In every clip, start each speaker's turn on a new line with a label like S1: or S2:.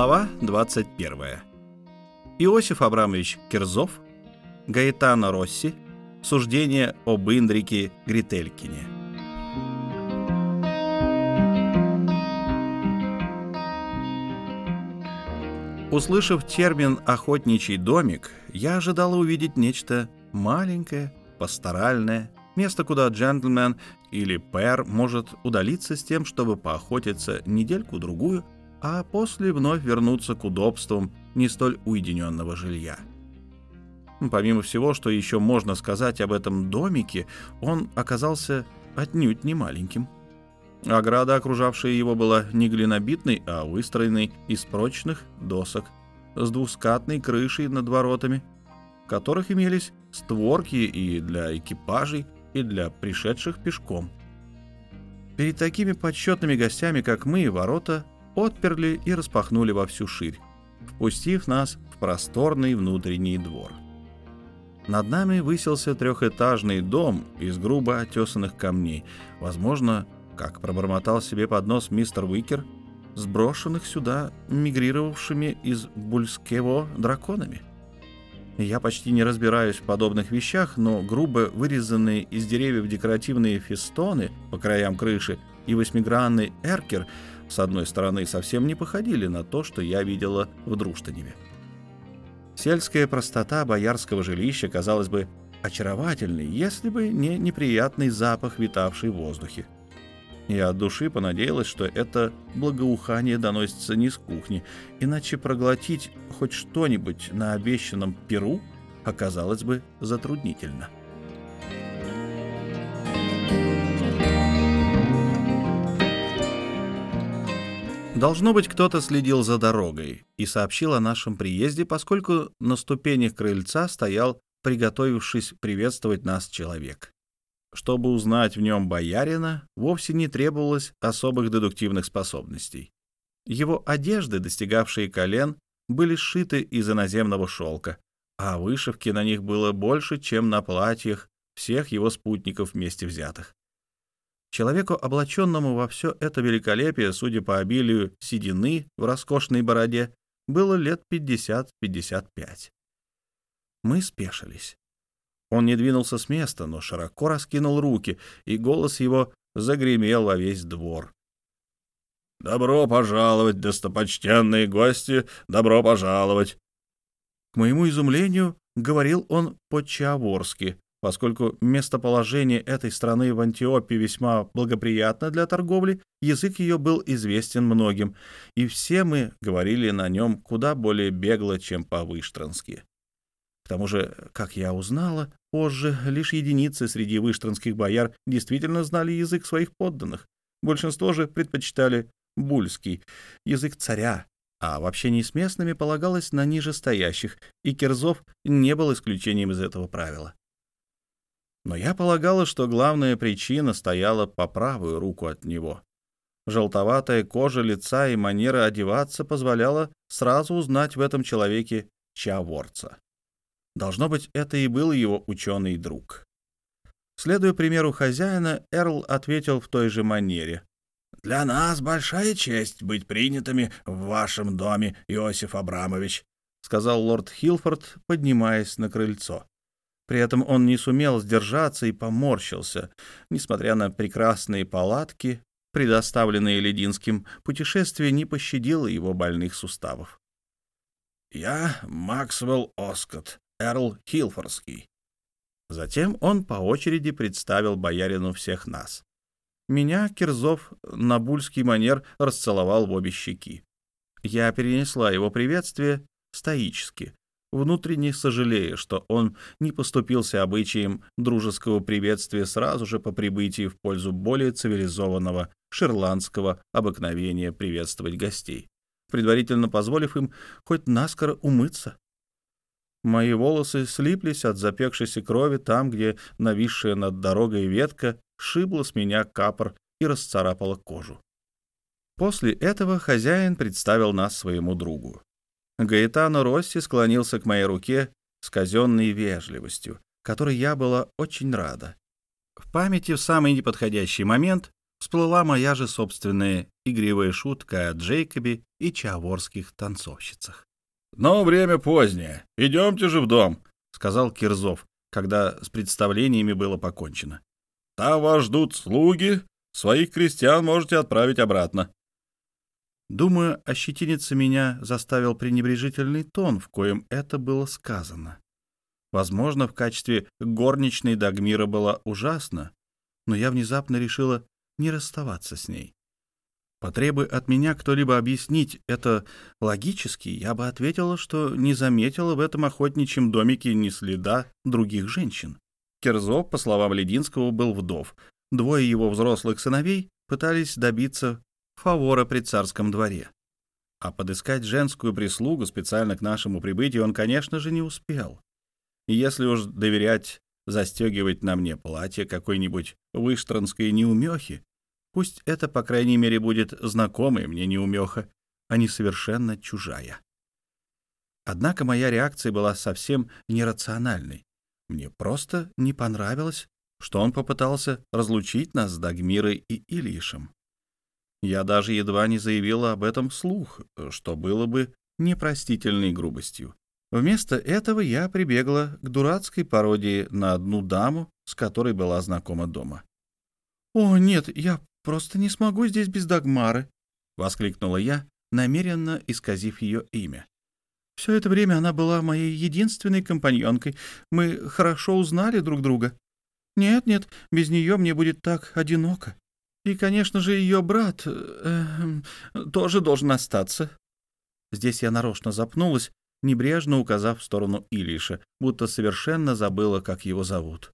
S1: Глава 21. Иосиф Абрамович Кирзов, Гаэтано Росси, суждение об Индрике Грителькине. Услышав термин «охотничий домик», я ожидала увидеть нечто маленькое, пасторальное, место, куда джентльмен или пэр может удалиться с тем, чтобы поохотиться недельку-другую – а после вновь вернуться к удобствам не столь уединенного жилья. Помимо всего, что еще можно сказать об этом домике, он оказался отнюдь не маленьким. Ограда, окружавшая его, была не глинобитной, а выстроенной из прочных досок с двускатной крышей над воротами, в которых имелись створки и для экипажей, и для пришедших пешком. Перед такими почетными гостями, как мы, ворота отперли и распахнули во всю ширь, впустив нас в просторный внутренний двор. Над нами высился трехэтажный дом из грубо отесанных камней, возможно, как пробормотал себе под нос мистер Уикер, сброшенных сюда мигрировавшими из Бульскево драконами. Я почти не разбираюсь в подобных вещах, но грубо вырезанные из деревьев декоративные фестоны по краям крыши и восьмигранный эркер — с одной стороны, совсем не походили на то, что я видела в Друштаневе. Сельская простота боярского жилища казалась бы очаровательной, если бы не неприятный запах, витавший в воздухе. Я от души понадеялась, что это благоухание доносится не с кухни, иначе проглотить хоть что-нибудь на обещанном перу оказалось бы затруднительно. — Должно быть, кто-то следил за дорогой и сообщил о нашем приезде, поскольку на ступенях крыльца стоял, приготовившись приветствовать нас человек. Чтобы узнать в нем боярина, вовсе не требовалось особых дедуктивных способностей. Его одежды, достигавшие колен, были сшиты из иноземного шелка, а вышивки на них было больше, чем на платьях всех его спутников вместе взятых. Человеку, облаченному во все это великолепие, судя по обилию седины в роскошной бороде, было лет 50-55. Мы спешились. Он не двинулся с места, но широко раскинул руки, и голос его загремел во весь двор. «Добро пожаловать, достопочтенные гости! Добро пожаловать!» К моему изумлению, говорил он по-чаворски, Поскольку местоположение этой страны в Антиопии весьма благоприятно для торговли, язык ее был известен многим, и все мы говорили на нем куда более бегло, чем по-выштрански. К тому же, как я узнала, позже лишь единицы среди выштранских бояр действительно знали язык своих подданных. Большинство же предпочитали бульский, язык царя, а в общении с местными полагалось на нижестоящих, и Кирзов не был исключением из этого правила. Но я полагала, что главная причина стояла по правую руку от него. Желтоватая кожа лица и манера одеваться позволяла сразу узнать в этом человеке Чаворца. Должно быть, это и был его ученый друг. Следуя примеру хозяина, Эрл ответил в той же манере. «Для нас большая честь быть принятыми в вашем доме, Иосиф Абрамович», — сказал лорд Хилфорд, поднимаясь на крыльцо. При этом он не сумел сдержаться и поморщился. Несмотря на прекрасные палатки, предоставленные Лединским, путешествие не пощадило его больных суставов. «Я Максвелл Оскотт, Эрл Хилфорский». Затем он по очереди представил боярину всех нас. Меня Кирзов на бульский манер расцеловал в обе щеки. Я перенесла его приветствие стоически, внутренне сожалея, что он не поступился обычаем дружеского приветствия сразу же по прибытии в пользу более цивилизованного шерландского обыкновения приветствовать гостей, предварительно позволив им хоть наскоро умыться. Мои волосы слиплись от запекшейся крови там, где нависшая над дорогой ветка шибла с меня капор и расцарапала кожу. После этого хозяин представил нас своему другу. Гаэтано Росси склонился к моей руке с казенной вежливостью, которой я была очень рада. В памяти в самый неподходящий момент всплыла моя же собственная игривая шутка о Джейкобе и чаворских танцовщицах.
S2: «Но время позднее. Идемте же в дом», —
S1: сказал Кирзов, когда с представлениями было покончено.
S2: «Там вас ждут слуги. Своих крестьян можете отправить обратно».
S1: Думаю, ощетиниться меня заставил пренебрежительный тон, в коем это было сказано. Возможно, в качестве горничной Дагмира была ужасна, но я внезапно решила не расставаться с ней. Потребуй от меня кто-либо объяснить это логически, я бы ответила, что не заметила в этом охотничьем домике ни следа других женщин. Керзов, по словам Лединского, был вдов. Двое его взрослых сыновей пытались добиться фавора при царском дворе. А подыскать женскую прислугу специально к нашему прибытию он, конечно же, не успел. Если уж доверять застегивать на мне платье какой-нибудь выштранской неумехи, Пусть это, по крайней мере, будет знакомая мне неумеха, а не совершенно чужая. Однако моя реакция была совсем нерациональной. Мне просто не понравилось, что он попытался разлучить нас с Дагмирой и Ильишем. Я даже едва не заявила об этом вслух, что было бы непростительной грубостью. Вместо этого я прибегла к дурацкой пародии на одну даму, с которой была знакома дома. «О, нет, я просто не смогу здесь без Дагмары», — воскликнула я, намеренно исказив ее имя. «Все это время она была моей единственной компаньонкой. Мы хорошо узнали друг друга. Нет-нет, без нее мне будет так одиноко. И, конечно же, ее брат э, тоже должен остаться». Здесь я нарочно запнулась, небрежно указав в сторону Илиша, будто совершенно забыла, как его зовут.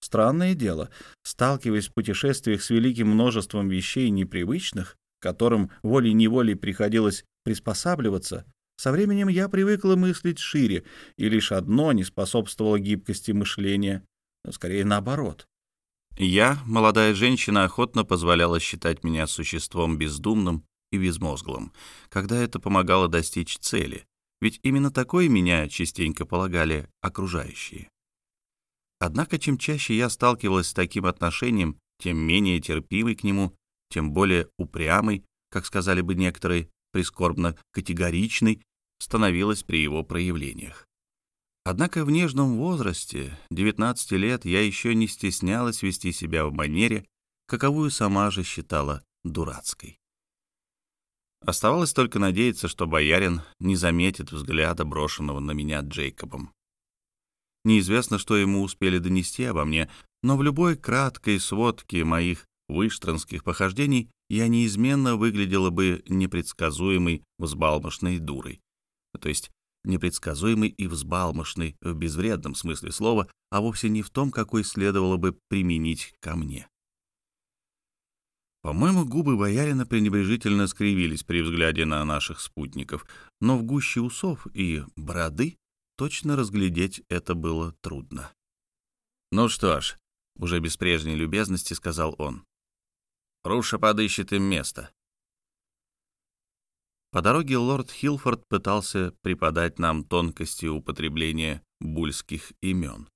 S1: Странное дело, сталкиваясь в путешествиях с великим множеством вещей непривычных, которым волей-неволей приходилось приспосабливаться, со временем я привыкла мыслить шире, и лишь одно не способствовало гибкости мышления, скорее наоборот. Я, молодая женщина, охотно позволяла считать меня существом бездумным и безмозглым, когда это помогало достичь цели, ведь именно такой меня частенько полагали окружающие. Однако чем чаще я сталкивалась с таким отношением, тем менее терпимый к нему, тем более упрямый, как сказали бы некоторые, прискорбно категоричный, становилась при его проявлениях. Однако в нежном возрасте, 19 лет, я еще не стеснялась вести себя в манере, каковую сама же считала дурацкой. Оставалось только надеяться, что боярин не заметит взгляда, брошенного на меня Джейкобом. Неизвестно, что ему успели донести обо мне, но в любой краткой сводке моих выштранских похождений я неизменно выглядела бы непредсказуемой взбалмошной дурой. То есть непредсказуемой и взбалмошной в безвредном смысле слова, а вовсе не в том, какой следовало бы применить ко мне. По-моему, губы боярина пренебрежительно скривились при взгляде на наших спутников, но в гуще усов и бороды точно разглядеть это было трудно. «Ну что ж», — уже без прежней любезности сказал он, — «Руша подыщет им место». По дороге лорд Хилфорд пытался преподать нам тонкости употребления бульских имен.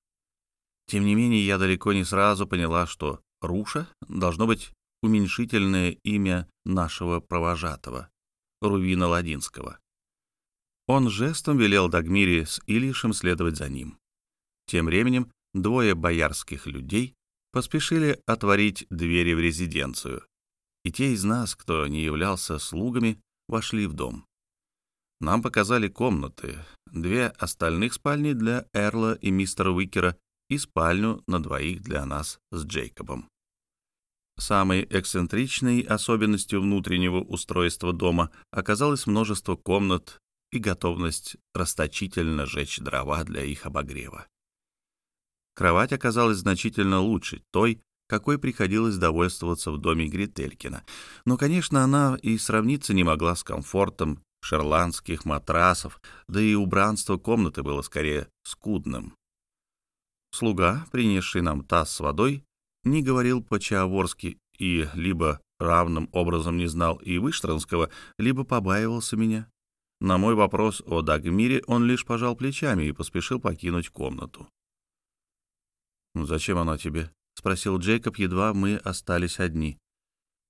S1: Тем не менее, я далеко не сразу поняла, что Руша должно быть уменьшительное имя нашего провожатого, Рувина Ладинского. Он жестом велел Дагмире с Ильишем следовать за ним. Тем временем двое боярских людей поспешили отворить двери в резиденцию, и те из нас, кто не являлся слугами, вошли в дом. Нам показали комнаты, две остальных спальни для Эрла и мистера Уикера и спальню на двоих для нас с Джейкобом. Самой эксцентричной особенностью внутреннего устройства дома оказалось множество комнат и готовность расточительно жечь дрова для их обогрева. Кровать оказалась значительно лучше той, какой приходилось довольствоваться в доме Грителькина. Но, конечно, она и сравниться не могла с комфортом шерландских матрасов, да и убранство комнаты было скорее скудным. Слуга, принесший нам таз с водой, не говорил по-чаоворски и либо равным образом не знал и Выштранского, либо побаивался меня. На мой вопрос о Дагмире он лишь пожал плечами и поспешил покинуть комнату. «Ну, «Зачем она тебе?» — спросил Джейкоб, едва мы остались одни.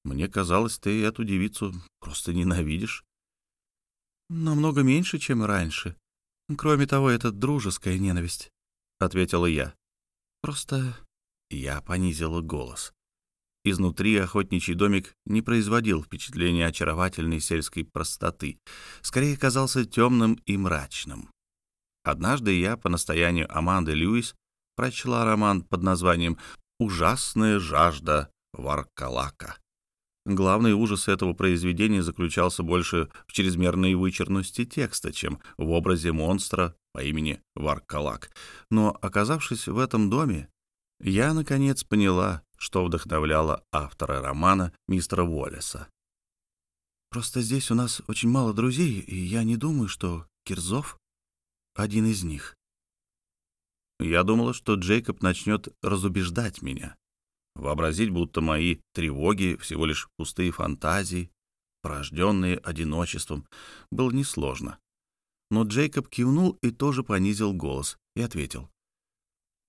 S1: «Мне казалось, ты эту девицу просто ненавидишь». «Намного меньше, чем раньше. Кроме того, это дружеская ненависть», — ответила я. «Просто...» — я понизила голос. Изнутри охотничий домик не производил впечатления очаровательной сельской простоты, скорее казался темным и мрачным. Однажды я, по настоянию Аманды Льюис, прочла роман под названием «Ужасная жажда Варкалака». Главный ужас этого произведения заключался больше в чрезмерной вычерности текста, чем в образе монстра по имени Варкалак. Но, оказавшись в этом доме, я, наконец, поняла, что вдохновляло автора романа мистера Уоллеса. «Просто здесь у нас очень мало друзей, и я не думаю, что Кирзов один из них». Я думала, что Джейкоб начнет разубеждать меня, вообразить, будто мои тревоги всего лишь пустые фантазии, порожденные одиночеством, было несложно. Но Джейкоб кивнул и тоже понизил голос и ответил.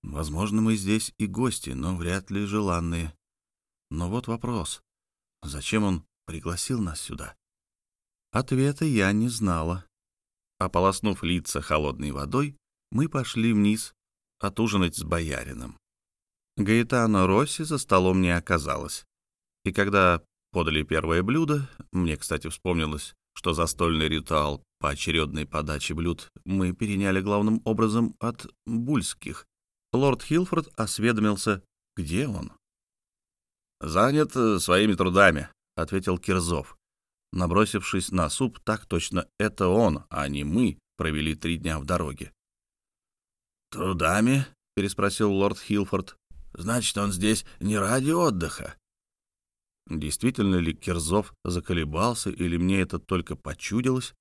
S1: Возможно, мы здесь и гости, но вряд ли желанные. Но вот вопрос. Зачем он пригласил нас сюда? Ответа я не знала. Ополоснув лица холодной водой, мы пошли вниз отужинать с боярином. Гаэтано Росси за столом не оказалось. И когда подали первое блюдо, мне, кстати, вспомнилось, что застольный ритуал по очередной подаче блюд мы переняли главным образом от бульских, Лорд Хилфорд осведомился, где он. «Занят э, своими трудами», — ответил Кирзов. Набросившись на суп, так точно это он, а не мы, провели три дня в дороге. «Трудами?» — переспросил лорд Хилфорд. «Значит, он здесь не ради отдыха?» Действительно ли Кирзов заколебался, или мне это только почудилось?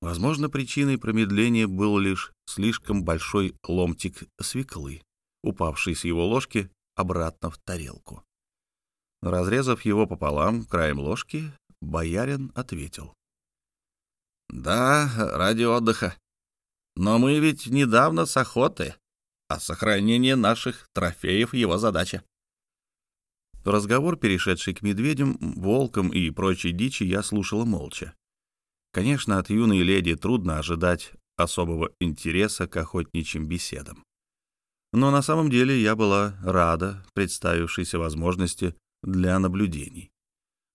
S1: Возможно, причиной промедления был лишь слишком большой ломтик свеклы, упавший с его ложки обратно в тарелку. Разрезав его пополам краем ложки, боярин ответил. «Да, ради отдыха. Но мы ведь недавно с охоты, а сохранение наших трофеев — его задача». Разговор, перешедший к медведям, волкам и прочей дичи, я слушала молча. Конечно, от юной леди трудно ожидать особого интереса к охотничьим беседам. Но на самом деле я была рада представившейся возможности для наблюдений.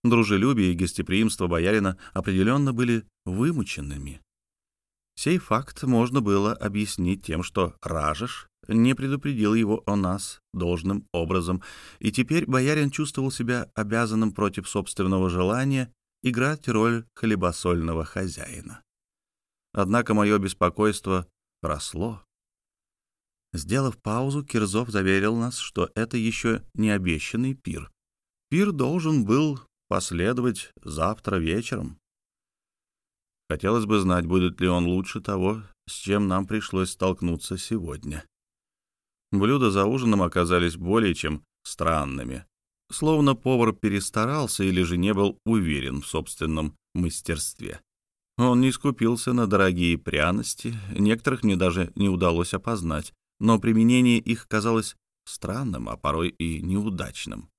S1: Дружелюбие и гостеприимство боярина определенно были вымученными. Сей факт можно было объяснить тем, что Ражеш не предупредил его о нас должным образом, и теперь боярин чувствовал себя обязанным против собственного желания играть роль хлебосольного хозяина. Однако мое беспокойство росло. Сделав паузу, Кирзов заверил нас, что это еще не обещанный пир. Пир должен был последовать завтра вечером. Хотелось бы знать, будет ли он лучше того, с чем нам пришлось столкнуться сегодня. Блюда за ужином оказались более чем странными. Словно повар перестарался или же не был уверен в собственном мастерстве. Он не скупился на дорогие пряности, некоторых мне даже не удалось опознать, но применение их казалось странным, а порой и неудачным.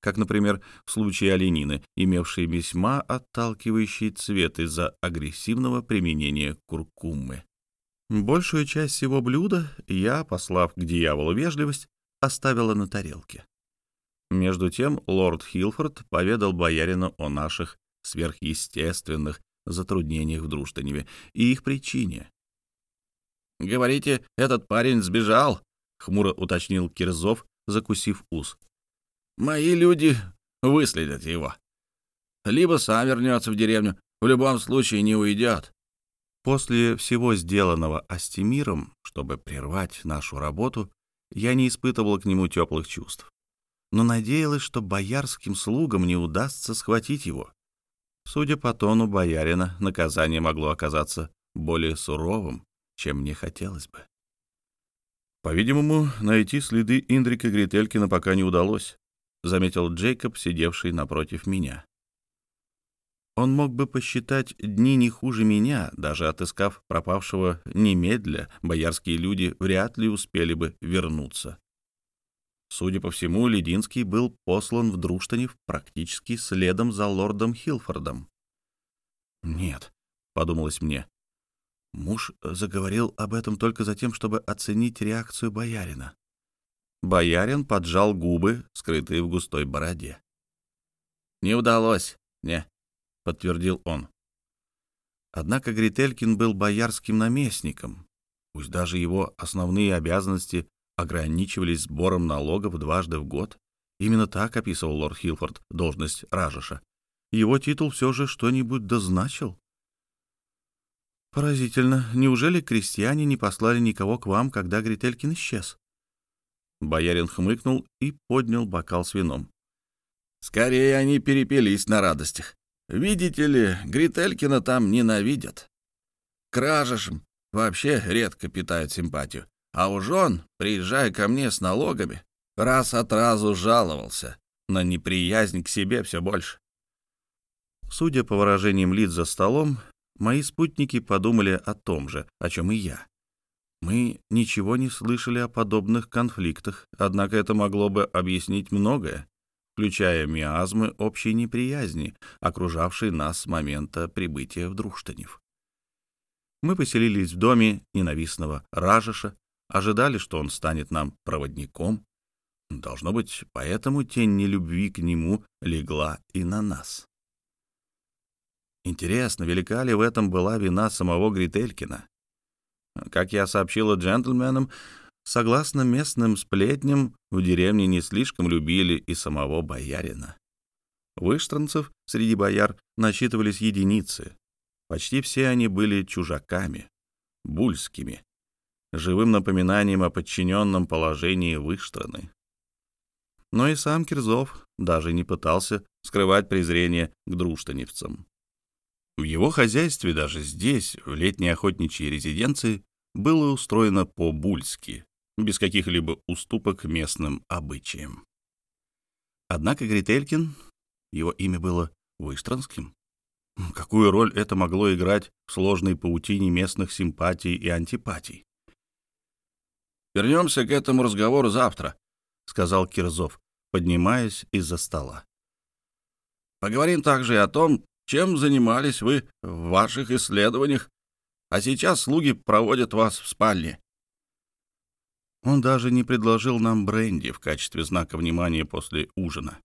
S1: Как, например, в случае оленины, имевшей весьма отталкивающий цвет из-за агрессивного применения куркумы. Большую часть всего блюда я, послав к дьяволу вежливость, оставила на тарелке. Между тем лорд Хилфорд поведал боярину о наших сверхъестественных затруднениях в Друштаневе и их причине. «Говорите, этот парень сбежал?» — хмуро уточнил Кирзов, закусив ус. «Мои люди выследят его. Либо сам вернется в деревню, в любом случае не уйдет». После всего сделанного Астемиром, чтобы прервать нашу работу, я не испытывал к нему теплых чувств но надеялась, что боярским слугам не удастся схватить его. Судя по тону боярина, наказание могло оказаться более суровым, чем мне хотелось бы.
S2: «По-видимому, найти следы Индрика Грителькина пока не удалось», — заметил Джейкоб, сидевший напротив меня.
S1: Он мог бы посчитать дни не хуже меня, даже отыскав пропавшего немедля, боярские люди вряд ли успели бы вернуться. Судя по всему, Лединский был послан в Друштанев практически следом за лордом Хилфордом. «Нет», — подумалось мне, — муж заговорил об этом только за тем, чтобы оценить реакцию боярина. Боярин поджал губы, скрытые в густой бороде. «Не удалось, не», — подтвердил он. Однако Грителькин был боярским наместником, пусть даже его основные обязанности ограничивались сбором налогов дважды в год. Именно так описывал лорд Хилфорд должность Ражиша. Его титул все же что-нибудь дозначил. Поразительно. Неужели крестьяне не послали никого к вам, когда Грителькин исчез? Боярин хмыкнул и поднял бокал с вином. Скорее они перепились на радостях. Видите ли, Грителькина там ненавидят. Кражешем вообще редко питают симпатию. А уж он, приезжая ко мне с налогами, раз от разу жаловался на неприязнь к себе все больше. Судя по выражениям лиц за столом, мои спутники подумали о том же, о чем и я. Мы ничего не слышали о подобных конфликтах, однако это могло бы объяснить многое, включая миазмы общей неприязни, окружавшей нас с момента прибытия в Друштанев. Мы поселились в доме ненавистного Ражиша, ожидали, что он станет нам проводником. Должно быть, поэтому тень нелюбви к нему легла и на нас. Интересно, велика ли в этом была вина самого Грителькина? Как я сообщила джентльменам, согласно местным сплетням, в деревне не слишком любили и самого боярина. Выштранцев среди бояр насчитывались единицы. Почти все они были чужаками, бульскими, живым напоминанием о подчиненном положении Выштраны. Но и сам Кирзов даже не пытался скрывать презрение к друштаневцам. В его хозяйстве даже здесь, в летней охотничьей резиденции, было устроено по-бульски, без каких-либо уступок местным обычаям. Однако Грителькин, его имя было Выштранским, какую роль это могло играть в сложной паутине местных симпатий и антипатий? «Вернемся к этому разговору завтра», — сказал Кирзов, поднимаясь из-за стола. «Поговорим также и о том, чем занимались вы в ваших исследованиях, а сейчас слуги проводят вас в спальне». Он даже не предложил нам бренди в качестве знака внимания после ужина.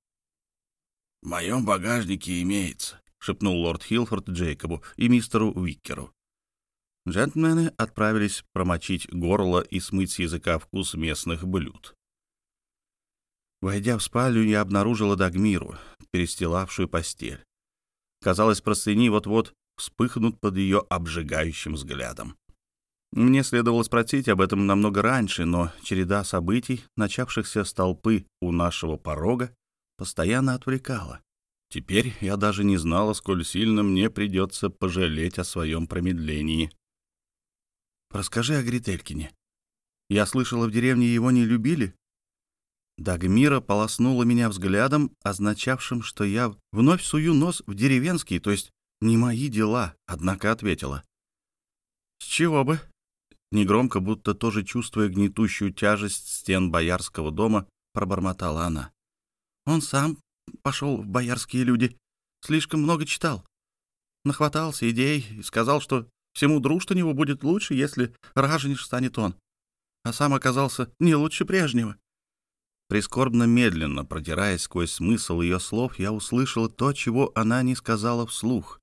S1: «В моем багажнике имеется», — шепнул лорд Хилфорд Джейкобу и мистеру Уиккеру. Джентльмены отправились промочить горло и смыть с языка вкус местных блюд. Войдя в спальню, я обнаружила Дагмиру, перестилавшую постель. Казалось, простыни вот-вот вспыхнут под ее обжигающим взглядом. Мне следовало спросить об этом намного раньше, но череда событий, начавшихся с толпы у нашего порога, постоянно отвлекала. Теперь я даже не знала, сколь сильно мне придется пожалеть о своем промедлении. Расскажи о Грителькине. Я слышала, в деревне его не любили. Дагмира полоснула меня взглядом, означавшим, что я вновь сую нос в деревенский, то есть не мои дела, однако ответила. «С чего бы?» Негромко, будто тоже чувствуя гнетущую тяжесть стен боярского дома, пробормотала она. «Он сам пошел в боярские люди, слишком много читал. Нахватался идей и сказал, что Всему него будет лучше, если Ражениш станет он. А сам оказался не лучше прежнего. Прискорбно медленно, продираясь сквозь смысл ее слов, я услышала то, чего она не сказала вслух.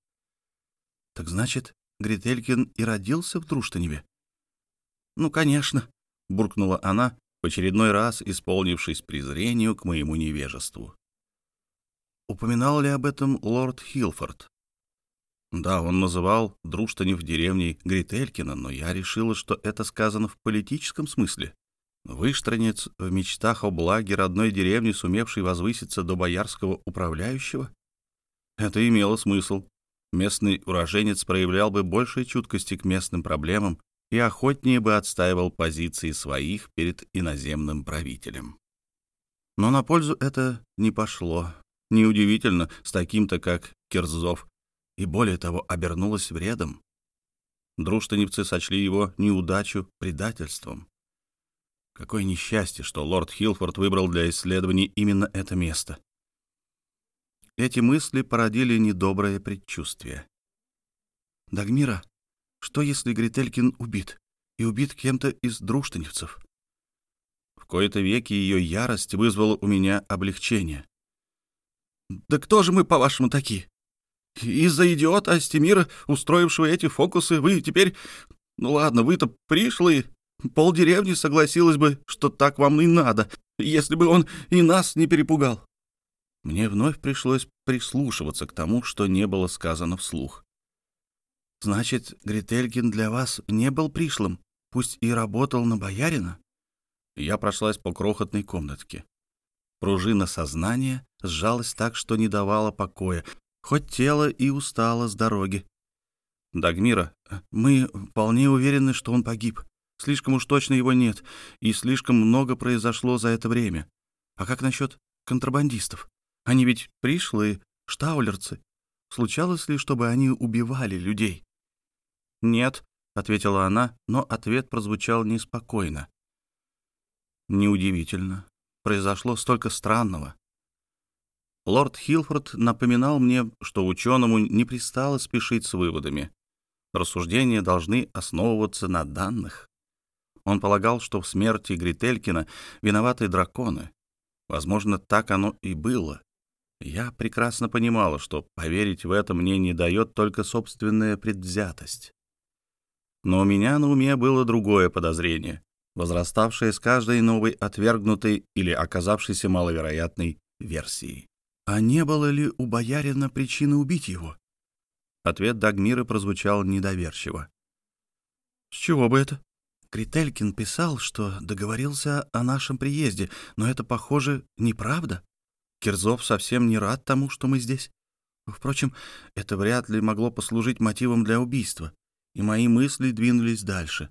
S1: «Так значит, Грителькин и родился в Друштаневе?» «Ну, конечно», — буркнула она, в очередной раз исполнившись презрению к моему невежеству. Упоминал ли об этом лорд Хилфорд? Да, он называл Друштанев деревней Грителькина, но я решила, что это сказано в политическом смысле. Выштранец в мечтах о благе родной деревни, сумевший возвыситься до боярского управляющего? Это имело смысл. Местный уроженец проявлял бы большей чуткости к местным проблемам и охотнее бы отстаивал позиции своих перед иноземным правителем. Но на пользу это не пошло. Неудивительно, с таким-то, как Кирзов, и, более того, обернулось вредом. Друштаневцы сочли его неудачу предательством. Какое несчастье, что лорд Хилфорд выбрал для исследований именно это место. Эти мысли породили недоброе предчувствие. «Дагмира, что если Грителькин убит? И убит кем-то из друштаневцев?» В кои-то веки ее ярость вызвала у меня облегчение. «Да кто же мы, по-вашему, такие? Из-за идиота Астемира, устроившего эти фокусы, вы теперь... Ну ладно, вы-то пришлые. Полдеревни согласилась бы, что так вам и надо, если бы он и нас не перепугал». Мне вновь пришлось прислушиваться к тому, что не было сказано вслух. «Значит, Грителькин для вас не был пришлым, пусть и работал на боярина?» Я прошлась по крохотной комнатке. Пружина сознания сжалась так, что не давала покоя, хоть тело и устало с дороги. «Дагмира, мы вполне уверены, что он погиб. Слишком уж точно его нет, и слишком много произошло за это время. А как насчет контрабандистов? Они ведь пришлые, штаулерцы. Случалось ли, чтобы они убивали людей?» «Нет», — ответила она, но ответ прозвучал неспокойно. «Неудивительно. Произошло столько странного. Лорд Хилфорд напоминал мне, что ученому не пристало спешить с выводами. Рассуждения должны основываться на данных. Он полагал, что в смерти Грителькина виноваты драконы. Возможно, так оно и было. Я прекрасно понимала, что поверить в это мне не дает только собственная предвзятость. Но у меня на уме было другое подозрение, возраставшее с каждой новой отвергнутой или оказавшейся маловероятной версией. А не было ли у боярина причины убить его? Ответ Дагмира прозвучал недоверчиво. «С чего бы это?» Крителькин писал, что договорился о нашем приезде, но это, похоже, неправда. Кирзов совсем не рад тому, что мы здесь. Впрочем, это вряд ли могло послужить мотивом для убийства, и мои мысли двинулись дальше.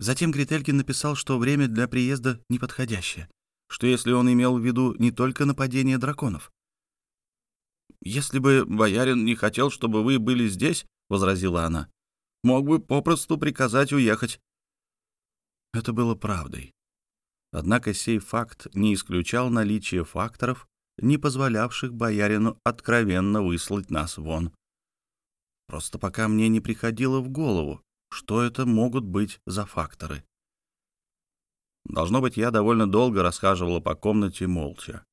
S1: Затем Грителькин написал, что время для приезда неподходящее что если он имел в виду не только нападение драконов. «Если бы боярин не хотел, чтобы вы были здесь, — возразила она, — мог бы попросту приказать уехать». Это было правдой. Однако сей факт не исключал наличие факторов, не позволявших боярину откровенно выслать нас вон. Просто пока мне не приходило в голову, что это могут быть за факторы. Должно быть, я довольно долго расхаживала по комнате молча.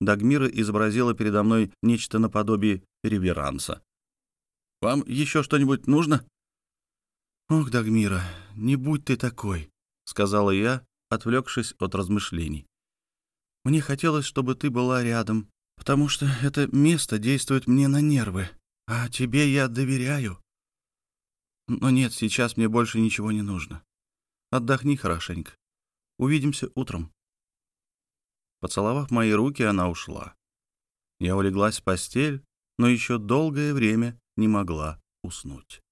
S1: Дагмира изобразила передо мной нечто наподобие реверанса. «Вам еще что-нибудь нужно?» «Ох, Дагмира, не будь ты такой», — сказала я, отвлекшись от размышлений. «Мне хотелось, чтобы ты была рядом, потому что это место действует мне на нервы, а тебе я доверяю. Но нет, сейчас мне больше ничего не нужно. Отдохни хорошенько. Увидимся утром». Поцеловав мои руки, она ушла. Я улеглась в постель, но еще долгое время не могла уснуть.